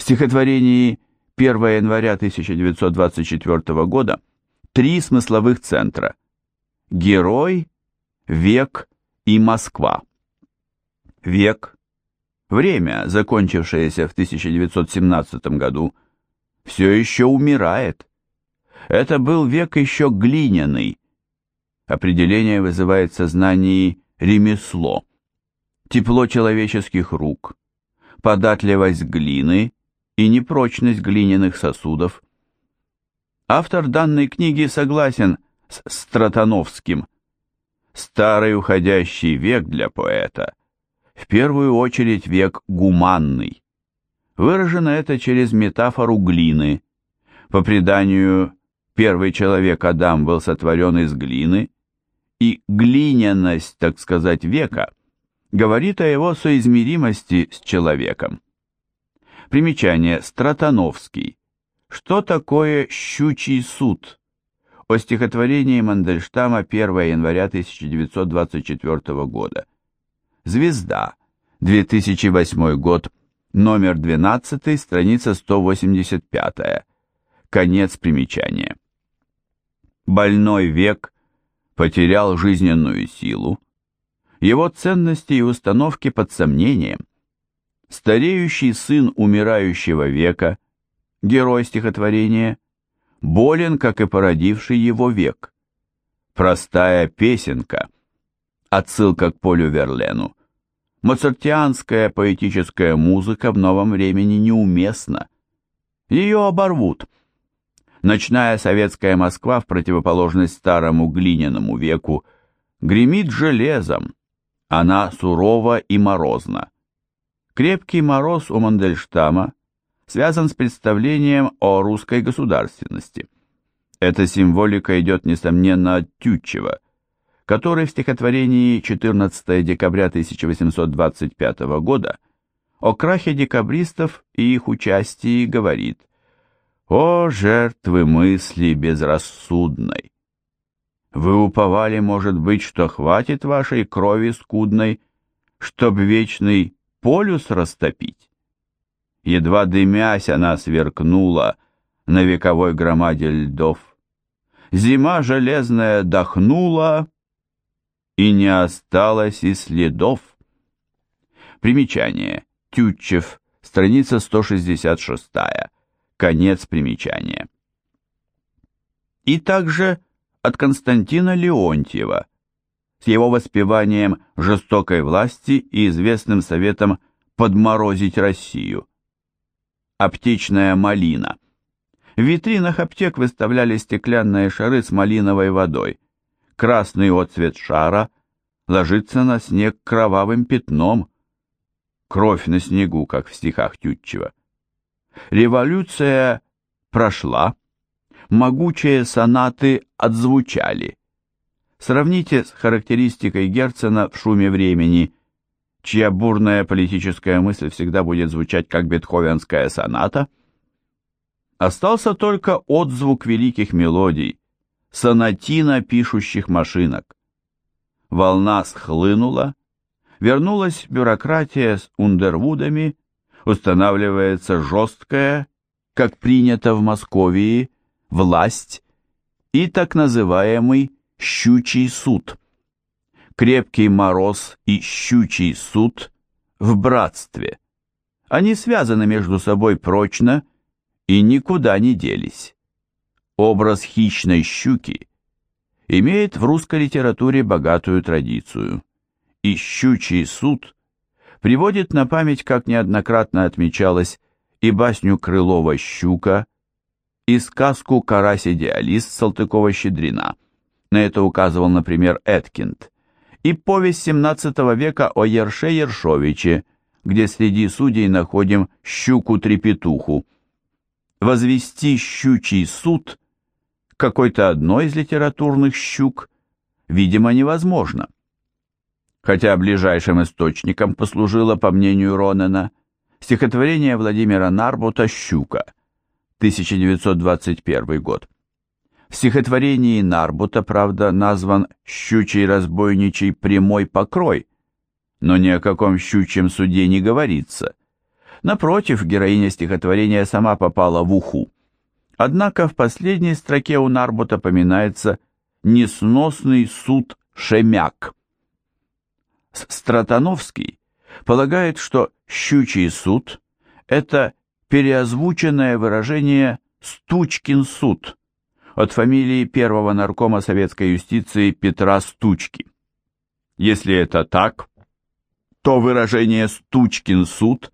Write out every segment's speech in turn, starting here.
В стихотворении 1 января 1924 года три смысловых центра – герой, век и Москва. Век, время, закончившееся в 1917 году, все еще умирает. Это был век еще глиняный. Определение вызывает в сознании ремесло, тепло человеческих рук, податливость глины и непрочность глиняных сосудов. Автор данной книги согласен с Стратановским. Старый уходящий век для поэта, в первую очередь век гуманный. Выражено это через метафору глины. По преданию, первый человек Адам был сотворен из глины, и глиняность, так сказать, века говорит о его соизмеримости с человеком. Примечание Стратановский. Что такое «щучий суд»? О стихотворении Мандельштама 1 января 1924 года. Звезда. 2008 год. Номер 12, страница 185. Конец примечания. Больной век потерял жизненную силу. Его ценности и установки под сомнением стареющий сын умирающего века, герой стихотворения, болен, как и породивший его век. Простая песенка, отсылка к Полю Верлену, моцартианская поэтическая музыка в новом времени неуместна. Ее оборвут. Ночная советская Москва в противоположность старому глиняному веку гремит железом, она сурова и морозна. Крепкий мороз у Мандельштама связан с представлением о русской государственности. Эта символика идет, несомненно, от Тютчева, который в стихотворении 14 декабря 1825 года о крахе декабристов и их участии говорит «О, жертвы мысли безрассудной! Вы уповали, может быть, что хватит вашей крови скудной, чтоб вечный полюс растопить. Едва дымясь, она сверкнула на вековой громаде льдов. Зима железная дохнула, и не осталось и следов. Примечание. Тютчев, страница 166. Конец примечания. И также от Константина Леонтьева, с его воспеванием жестокой власти и известным советом подморозить Россию. Аптечная малина. В витринах аптек выставляли стеклянные шары с малиновой водой. Красный отцвет шара ложится на снег кровавым пятном. Кровь на снегу, как в стихах Тютчева. Революция прошла, могучие сонаты отзвучали. Сравните с характеристикой Герцена в «Шуме времени», чья бурная политическая мысль всегда будет звучать как бетховенская соната. Остался только отзвук великих мелодий, сонатина пишущих машинок. Волна схлынула, вернулась бюрократия с Ундервудами, устанавливается жесткая, как принято в Московии, власть и так называемый щучий суд. Крепкий мороз и щучий суд в братстве. Они связаны между собой прочно и никуда не делись. Образ хищной щуки имеет в русской литературе богатую традицию, и щучий суд приводит на память, как неоднократно отмечалось, и басню Крылова «Щука», и сказку «Карась-идеалист» Салтыкова-Щедрина – на это указывал, например, Эткинд, и повесть XVII века о Ерше Ершовиче, где среди судей находим щуку-трепетуху. Возвести щучий суд какой-то одной из литературных щук, видимо, невозможно. Хотя ближайшим источником послужило, по мнению Ронена, стихотворение Владимира Нарбута «Щука», 1921 год. В стихотворении Нарбута, правда, назван «щучий разбойничий прямой покрой», но ни о каком щучьем суде не говорится. Напротив, героиня стихотворения сама попала в уху. Однако в последней строке у Нарбута поминается «несносный суд Шемяк». Стратановский полагает, что «щучий суд» — это переозвученное выражение «Стучкин суд» от фамилии первого наркома советской юстиции Петра Стучки. Если это так, то выражение «Стучкин суд»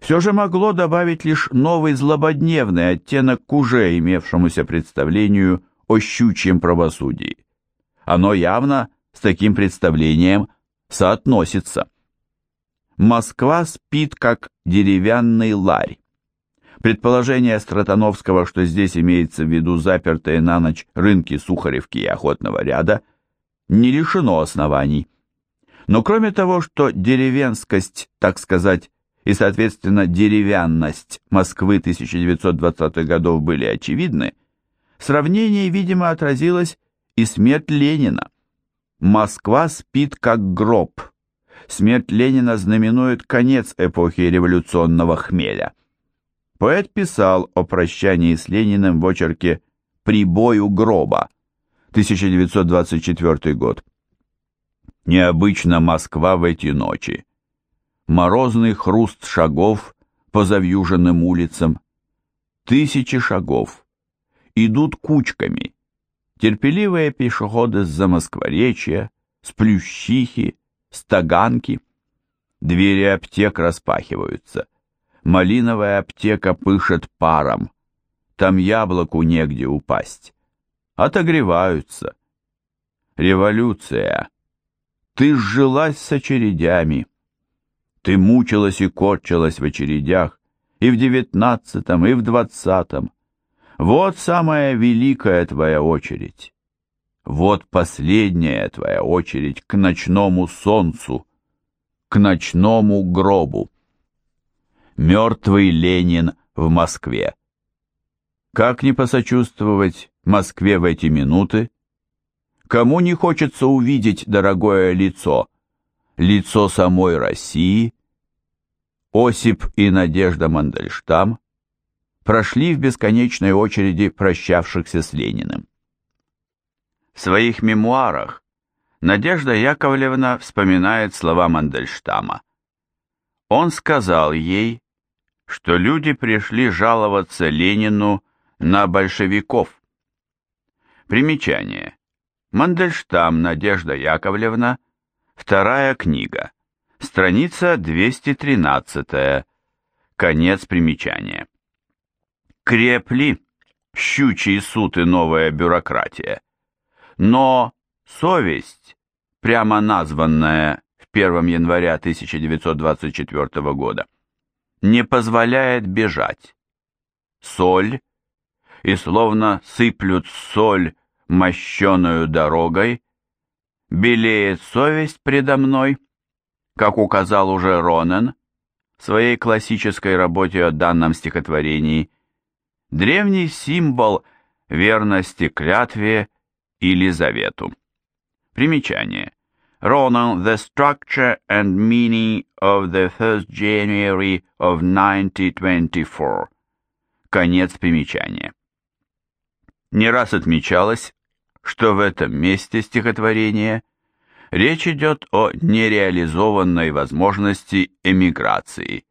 все же могло добавить лишь новый злободневный оттенок к уже имевшемуся представлению о щучьем правосудии. Оно явно с таким представлением соотносится. Москва спит как деревянный ларь. Предположение Стратановского, что здесь имеется в виду запертые на ночь рынки Сухаревки и Охотного ряда, не лишено оснований. Но кроме того, что деревенскость, так сказать, и, соответственно, деревянность Москвы 1920-х годов были очевидны, сравнение, видимо, отразилось и смерть Ленина. Москва спит как гроб. Смерть Ленина знаменует конец эпохи революционного хмеля. Поэт писал о прощании с Лениным в очерке «Прибою гроба», 1924 год. Необычно Москва в эти ночи. Морозный хруст шагов по завьюженным улицам. Тысячи шагов. Идут кучками. Терпеливые пешеходы с Замоскворечья, с Плющихи, с Таганки. Двери аптек распахиваются. Малиновая аптека пышет паром. Там яблоку негде упасть. Отогреваются. Революция. Ты сжилась с очередями. Ты мучилась и корчилась в очередях и в девятнадцатом, и в двадцатом. Вот самая великая твоя очередь. Вот последняя твоя очередь к ночному солнцу, к ночному гробу. Мертвый Ленин в Москве. Как не посочувствовать Москве в эти минуты? Кому не хочется увидеть дорогое лицо, лицо самой России? Осип и Надежда Мандельштам прошли в бесконечной очереди прощавшихся с Лениным. В своих мемуарах Надежда Яковлевна вспоминает слова Мандельштама. Он сказал ей, что люди пришли жаловаться Ленину на большевиков. Примечание. Мандельштам Надежда Яковлевна, вторая книга, страница 213, конец примечания. Крепли щучий суд и новая бюрократия. Но совесть, прямо названная в 1 января 1924 года, не позволяет бежать. Соль, и словно сыплют соль мощеную дорогой, белеет совесть предо мной, как указал уже Ронен в своей классической работе о данном стихотворении, древний символ верности клятве или завету. Примечание. Ronan, The Structure and Meaning of the 1st January of 1924. Конец примечания. Не раз отмечалось, что в этом месте стихотворения речь идет о нереализованной возможности эмиграции.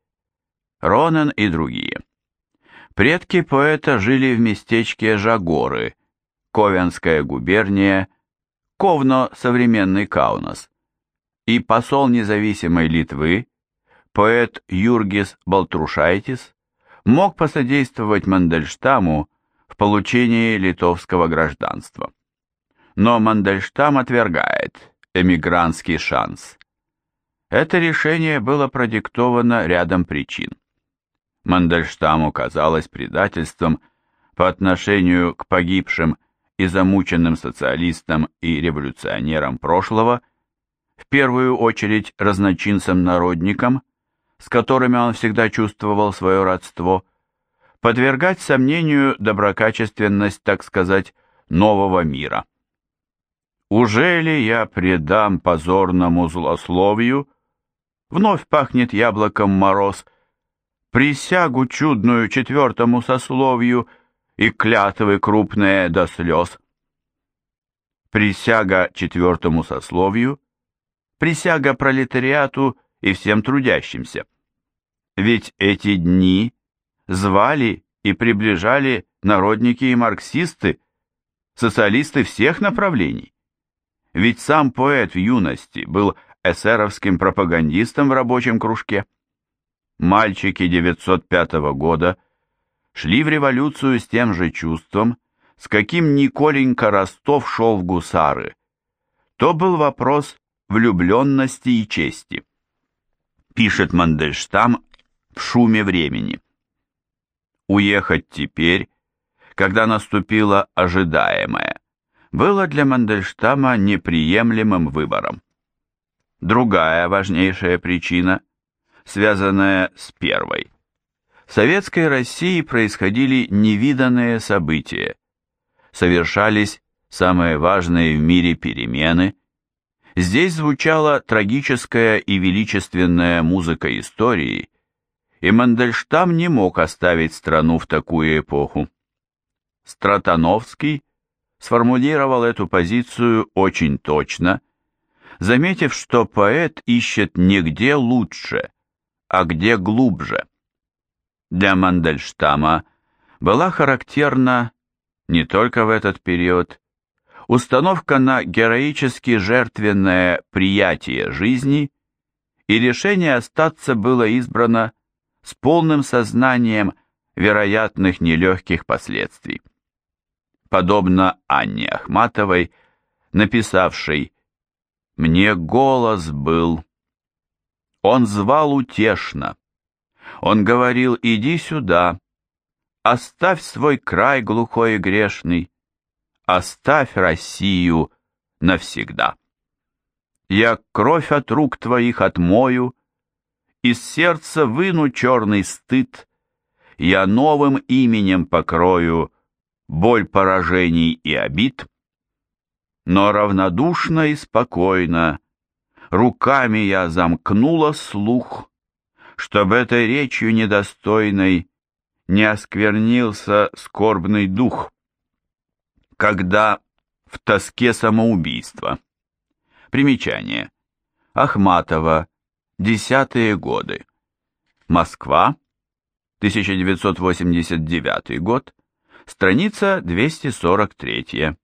Ронен и другие. Предки поэта жили в местечке Жагоры, Ковенская губерния, Ковно, современный Каунас, и посол независимой Литвы, поэт Юргис Балтрушайтис, мог посодействовать Мандельштаму в получении литовского гражданства. Но Мандельштам отвергает эмигрантский шанс. Это решение было продиктовано рядом причин. Мандельштаму казалось предательством по отношению к погибшим и замученным социалистам и революционерам прошлого, в первую очередь разночинцам-народникам, с которыми он всегда чувствовал свое родство, подвергать сомнению доброкачественность, так сказать, нового мира. «Уже ли я предам позорному злословию?» Вновь пахнет яблоком мороз. присягу чудную четвертому сословию и клятвы крупные до слез. Присяга четвертому сословию, присяга пролетариату и всем трудящимся. Ведь эти дни звали и приближали народники и марксисты, социалисты всех направлений. Ведь сам поэт в юности был эсеровским пропагандистом в рабочем кружке. Мальчики 905 года шли в революцию с тем же чувством, с каким Николенька Ростов шел в гусары. То был вопрос влюбленности и чести. Пишет Мандельштам в шуме времени. Уехать теперь, когда наступило ожидаемое, было для Мандельштама неприемлемым выбором. Другая важнейшая причина, связанная с первой. В советской России происходили невиданные события, совершались самые важные в мире перемены. Здесь звучала трагическая и величественная музыка истории, и Мандельштам не мог оставить страну в такую эпоху. Стратановский сформулировал эту позицию очень точно, заметив, что поэт ищет не где лучше, а где глубже. Для Мандельштама была характерна не только в этот период установка на героически жертвенное приятие жизни, и решение остаться было избрано с полным сознанием вероятных нелегких последствий. Подобно Анне Ахматовой, написавшей «Мне голос был». Он звал утешно. Он говорил «Иди сюда, оставь свой край глухой и грешный, оставь Россию навсегда. Я кровь от рук твоих отмою, из сердца выну черный стыд, я новым именем покрою боль поражений и обид, но равнодушно и спокойно руками я замкнула слух, чтоб этой речью недостойной не осквернился скорбный дух, когда в тоске самоубийства. Примечание. Ахматова. Десятые годы. Москва. 1989 год. Страница 243.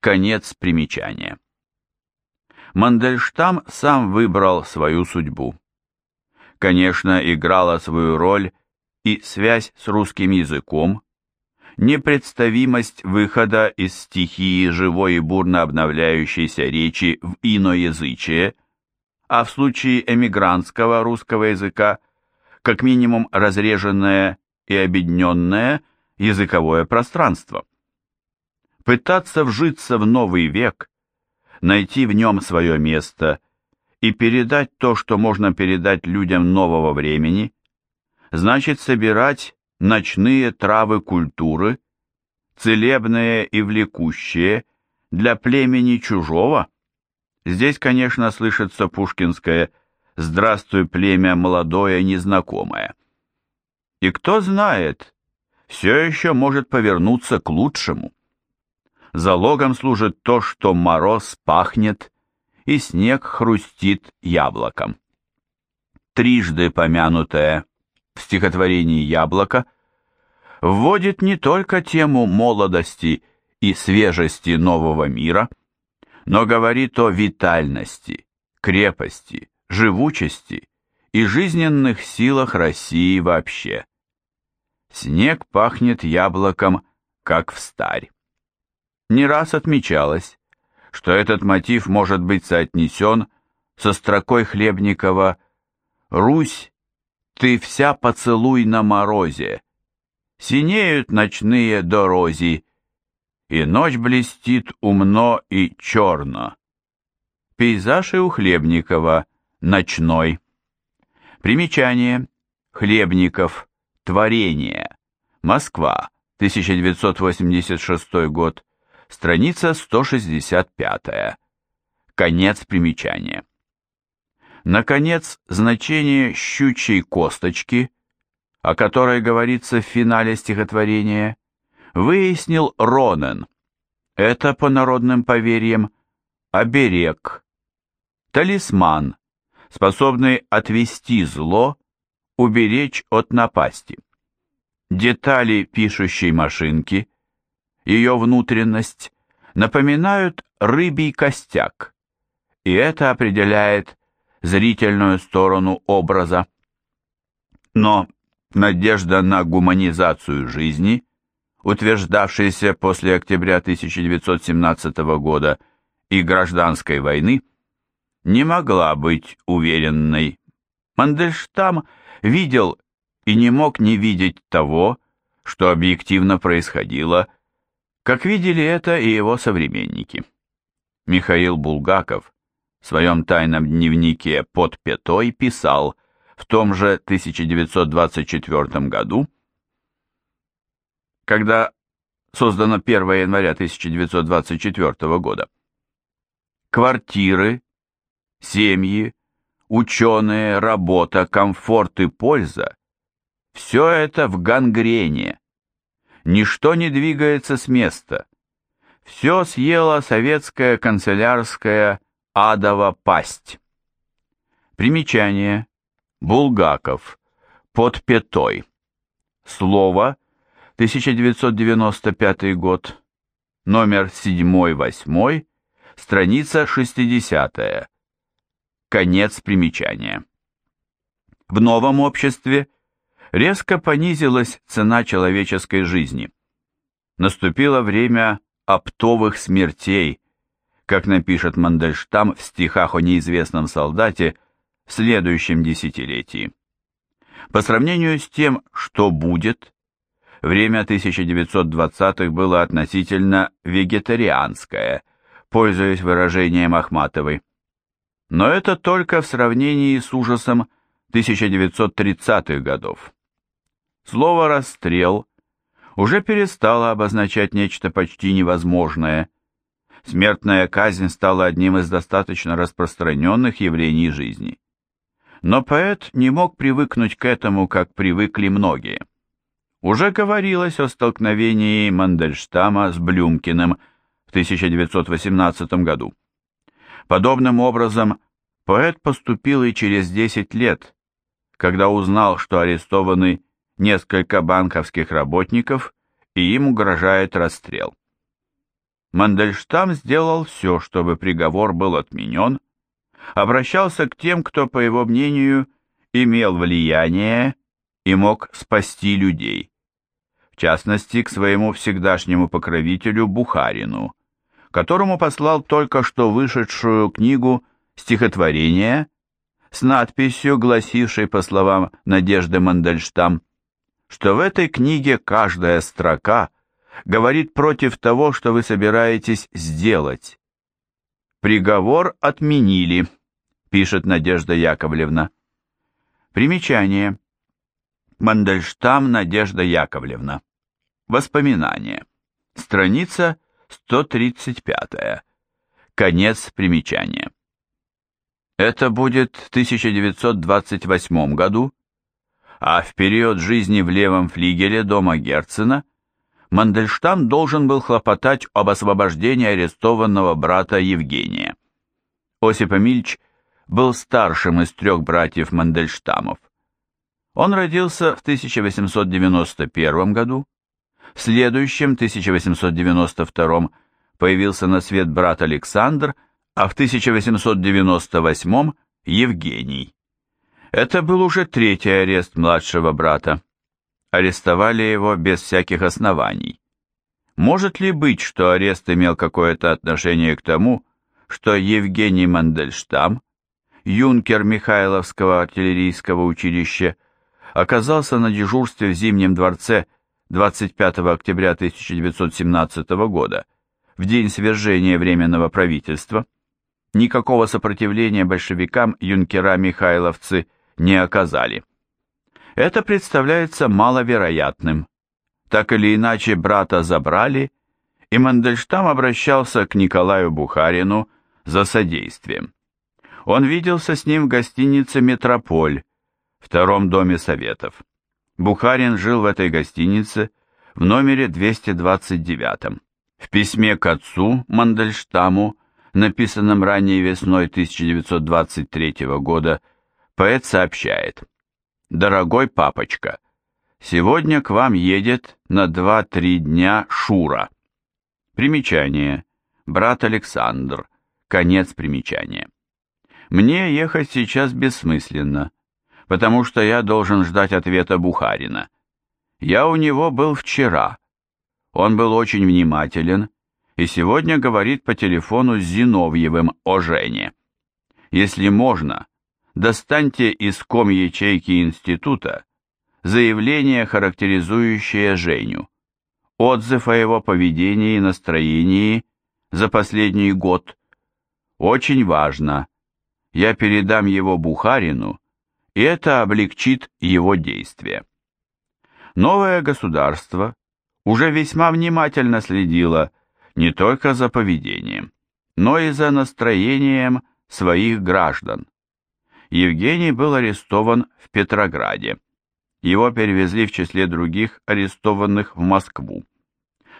Конец примечания. Мандельштам сам выбрал свою судьбу. Конечно, играла свою роль и связь с русским языком, непредставимость выхода из стихии живой и бурно обновляющейся речи в иноязычие, а в случае эмигрантского русского языка как минимум разреженное и обедненное языковое пространство. Пытаться вжиться в новый век, найти в нем свое место и передать то, что можно передать людям нового времени – значит собирать ночные травы культуры, целебные и влекущие, для племени чужого. Здесь, конечно, слышится пушкинское «Здравствуй, племя молодое, незнакомое». И кто знает, все еще может повернуться к лучшему. Залогом служит то, что мороз пахнет, и снег хрустит яблоком. Трижды помянутое в стихотворении «Яблоко» вводит не только тему молодости и свежести нового мира, но говорит о витальности, крепости, живучести и жизненных силах России вообще. Снег пахнет яблоком, как в старь. Не раз отмечалось, что этот мотив может быть соотнесен со строкой Хлебникова «Русь ты вся поцелуй на морозе, Синеют ночные дорози, И ночь блестит умно и черно. Пейзаж и у Хлебникова ночной. Примечание. Хлебников. Творение. Москва. 1986 год. Страница 165. Конец примечания. Наконец, значение щучьей косточки, о которой говорится в финале стихотворения, выяснил Ронен. Это, по народным поверьям, оберег, талисман, способный отвести зло, уберечь от напасти. Детали пишущей машинки, ее внутренность, напоминают рыбий костяк, и это определяет зрительную сторону образа. Но надежда на гуманизацию жизни, утверждавшаяся после октября 1917 года и гражданской войны, не могла быть уверенной. Мандельштам видел и не мог не видеть того, что объективно происходило, как видели это и его современники. Михаил Булгаков в своем тайном дневнике «Под пятой» писал в том же 1924 году, когда создано 1 января 1924 года. Квартиры, семьи, ученые, работа, комфорт и польза – все это в гангрене. Ничто не двигается с места. Все съела советская канцелярская адова пасть. Примечание. Булгаков. Под пятой. Слово. 1995 год. Номер 7-8. Страница 60. -я. Конец примечания. В новом обществе резко понизилась цена человеческой жизни. Наступило время оптовых смертей, как напишет Мандельштам в стихах о неизвестном солдате в следующем десятилетии. По сравнению с тем, что будет, время 1920-х было относительно вегетарианское, пользуясь выражением Ахматовой. Но это только в сравнении с ужасом 1930-х годов. Слово «расстрел» уже перестало обозначать нечто почти невозможное – смертная казнь стала одним из достаточно распространенных явлений жизни. Но поэт не мог привыкнуть к этому, как привыкли многие. Уже говорилось о столкновении Мандельштама с Блюмкиным в 1918 году. Подобным образом поэт поступил и через 10 лет, когда узнал, что арестованы несколько банковских работников и им угрожает расстрел. Мандельштам сделал все, чтобы приговор был отменен, обращался к тем, кто, по его мнению, имел влияние и мог спасти людей. В частности, к своему всегдашнему покровителю Бухарину, которому послал только что вышедшую книгу стихотворения с надписью, гласившей, по словам Надежды Мандельштам, что в этой книге каждая строка – говорит против того, что вы собираетесь сделать. Приговор отменили, пишет Надежда Яковлевна. Примечание. Мандельштам Надежда Яковлевна. Воспоминания. Страница 135. Конец примечания. Это будет в 1928 году, а в период жизни в левом флигеле дома Герцена Мандельштам должен был хлопотать об освобождении арестованного брата Евгения. Осип Эмильч был старшим из трех братьев Мандельштамов. Он родился в 1891 году, в следующем, 1892, появился на свет брат Александр, а в 1898 – Евгений. Это был уже третий арест младшего брата арестовали его без всяких оснований. Может ли быть, что арест имел какое-то отношение к тому, что Евгений Мандельштам, юнкер Михайловского артиллерийского училища, оказался на дежурстве в Зимнем дворце 25 октября 1917 года, в день свержения Временного правительства? Никакого сопротивления большевикам юнкера-михайловцы не оказали. Это представляется маловероятным. Так или иначе, брата забрали, и Мандельштам обращался к Николаю Бухарину за содействием. Он виделся с ним в гостинице «Метрополь», втором доме Советов. Бухарин жил в этой гостинице в номере 229. В письме к отцу Мандельштаму, написанном ранее весной 1923 года, поэт сообщает «Дорогой папочка, сегодня к вам едет на 2-3 дня Шура». Примечание. Брат Александр. Конец примечания. Мне ехать сейчас бессмысленно потому что я должен ждать ответа Бухарина. Я у него был вчера. Он был очень внимателен и сегодня говорит по телефону с Зиновьевым о Жене. Если можно, достаньте из ком ячейки института заявление, характеризующее Женю, отзыв о его поведении и настроении за последний год. Очень важно. Я передам его Бухарину, и это облегчит его действия. Новое государство уже весьма внимательно следило не только за поведением, но и за настроением своих граждан. Евгений был арестован в Петрограде. Его перевезли в числе других арестованных в Москву.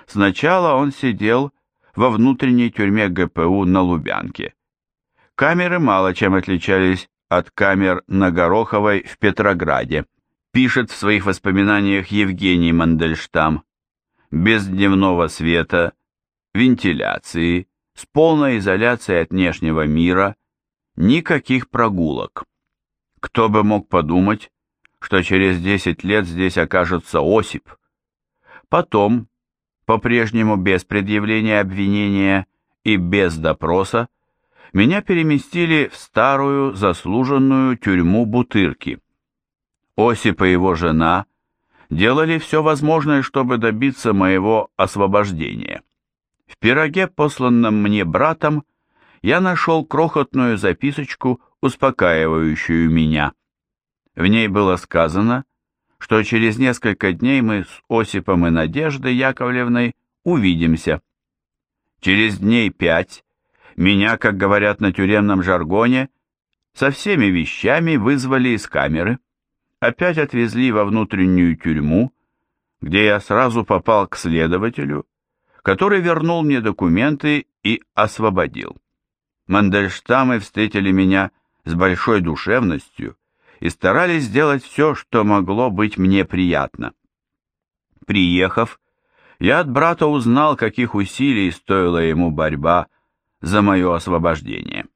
Сначала он сидел во внутренней тюрьме ГПУ на Лубянке. Камеры мало чем отличались от камер на Гороховой в Петрограде, пишет в своих воспоминаниях Евгений Мандельштам. Без дневного света, вентиляции, с полной изоляцией от внешнего мира, никаких прогулок. Кто бы мог подумать, что через 10 лет здесь окажется Осип. Потом, по-прежнему без предъявления обвинения и без допроса, меня переместили в старую заслуженную тюрьму Бутырки. Осип и его жена делали все возможное, чтобы добиться моего освобождения. В пироге, посланном мне братом, я нашел крохотную записочку, успокаивающую меня. В ней было сказано, что через несколько дней мы с Осипом и Надеждой Яковлевной увидимся. Через дней пять меня, как говорят на тюремном жаргоне, со всеми вещами вызвали из камеры, опять отвезли во внутреннюю тюрьму, где я сразу попал к следователю, который вернул мне документы и освободил. Мандельштамы встретили меня с большой душевностью и старались сделать все, что могло быть мне приятно. Приехав, я от брата узнал, каких усилий стоила ему борьба за мое освобождение.